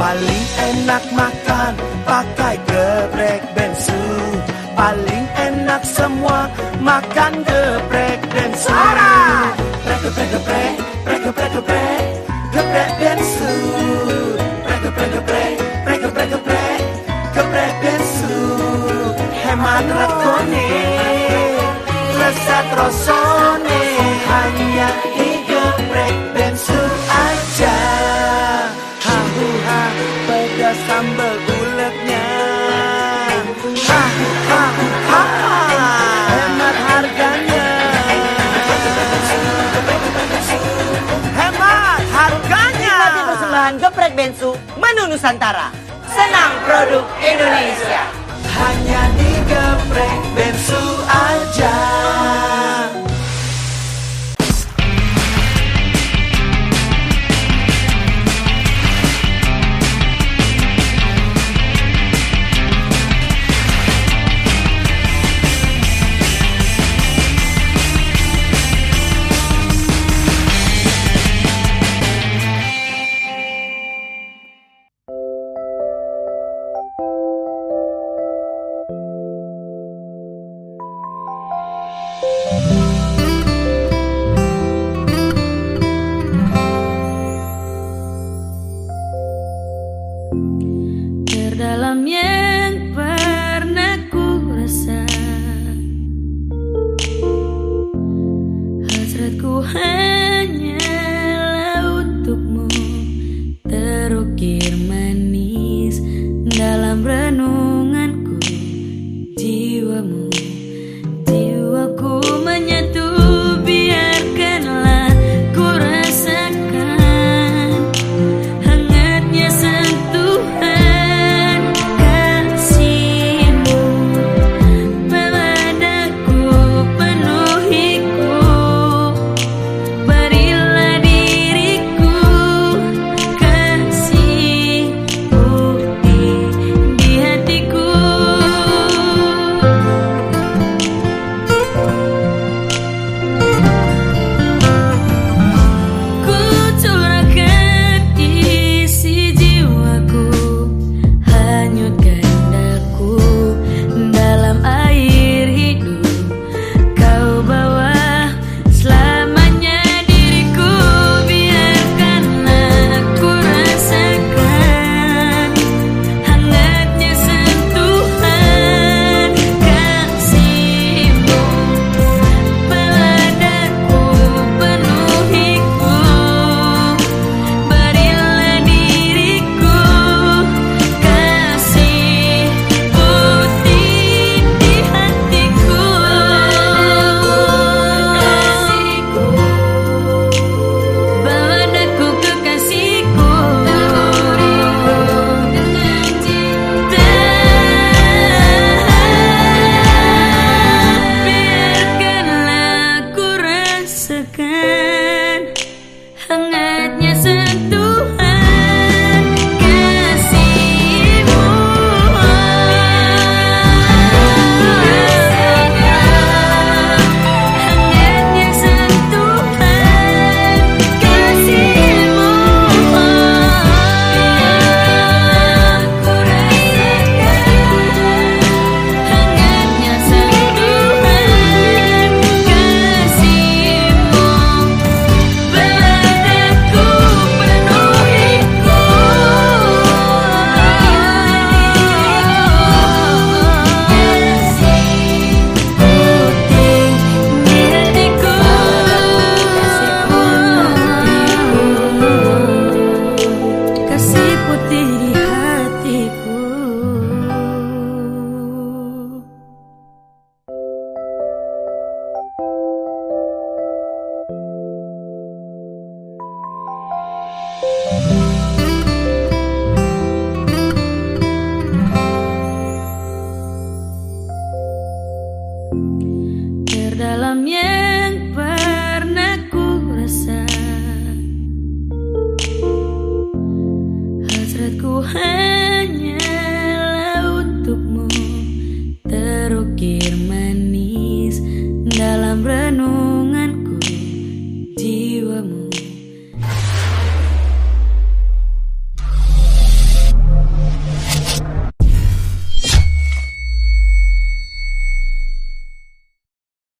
Paling enak makan pakai geprek bensu. Paling enak semua makan geprek bensu. Geprek geprek geprek geprek geprek geprek geprek bensu. Geprek geprek geprek geprek geprek geprek geprek bensu. Hemat lakoni Lesat rosone hanya Jack Bensu, Menu Nusantara. Senang produk Indonesia. Hanya di geprek Bensu aja.